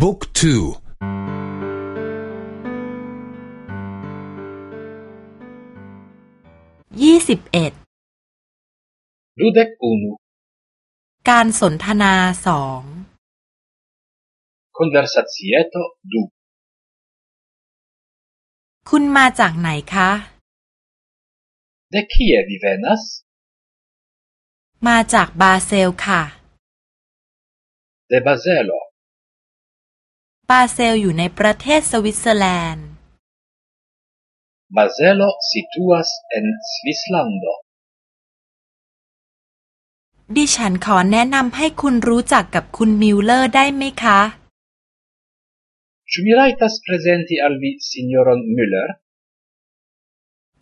บุ๊กทูยี่สิบเอ็ดดูเด็กอุนุการสนทนาสอง conversazieto du คุณมาจากไหนคะ De kie vi venas มาจากบาเซลค่ะ De Baselo บาเซลอยู่ในประเทศสวิตเซอร์แลนด์ Baselo situas en Svislando ดิฉันขอแนะนำให้คุณรู้จักกับคุณมิลเลอร์ได้ไหมคะ Ĉu mi rajtas prezenti al vi sinjoron Müller?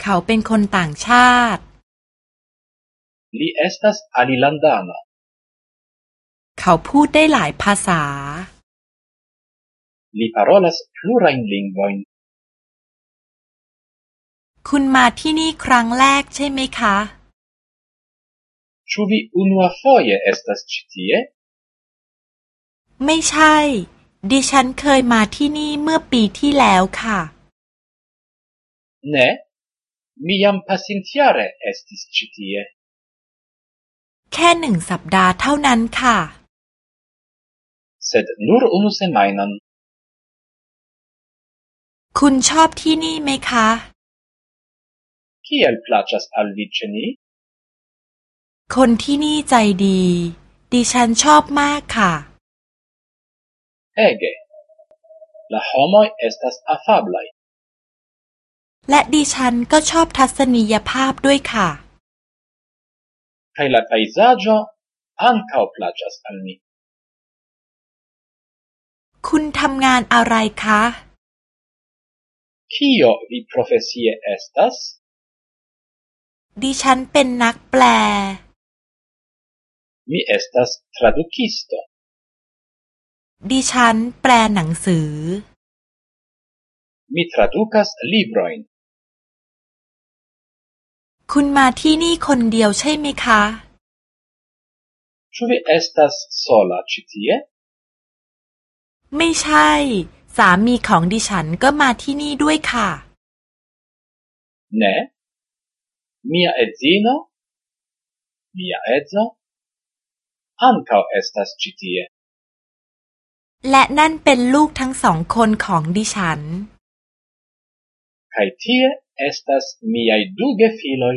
เขาเป็นคนต่างชาติ Li estas alilandano. เขาพูดได้หลายภาษา Li parolas plurajn lingvojn. คุณมาที่นี่ครั้งแรกใช่ไหมคะ Ĉu vi unuafoje estas ĉi tie? ไม่ใช่ ดิฉันเคยมาที่นี่เมื่อปีที่แล้วค่ะ Ne, mi jam pasintjare estis ĉi tie. แค่หนึ่งสัปดาห์เท่านั้นค่ะ Sed nur unu semajnon. คุณชอบที่นี่ไหมคะ Kiel plaĉas al vi ĉe ni? คนที่นี่ใจดี ดิฉันชอบมากค่ะ Ege. La homoj estas afablaj. และดิฉันก็ชอบทัศนียภาพด้วยค่ะ Kaj la pejzaĝo ankaŭ plaĉas al mi. คุณทำงานอะไรคะ Kio vi profesie estas? ดิฉันเป็นนักแปล Mi estas tradukisto. ดิฉันแปลหนังสือ Mi tradukas librojn. คุณมาที่นี่คนเดียวใช่ไหมคะ Ĉu vi estas sola ĉi tie? ไม่ใช่สามีของดิฉันก็มาที่นี่ด้วยค่ะ Ne. Mia edzino, mia edzo, ankaŭ estas ĉi tie. และนั่นเป็นลูกทั้งสองคนของดิฉัน Kaj tie estas miaj du gefiloj.